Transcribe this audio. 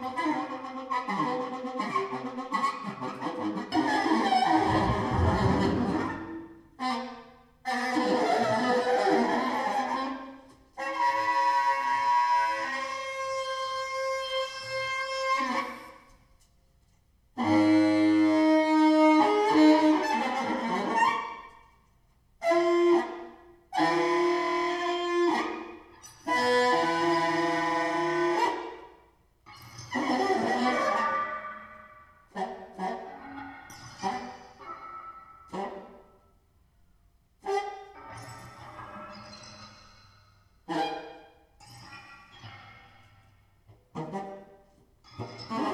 my, my, 好。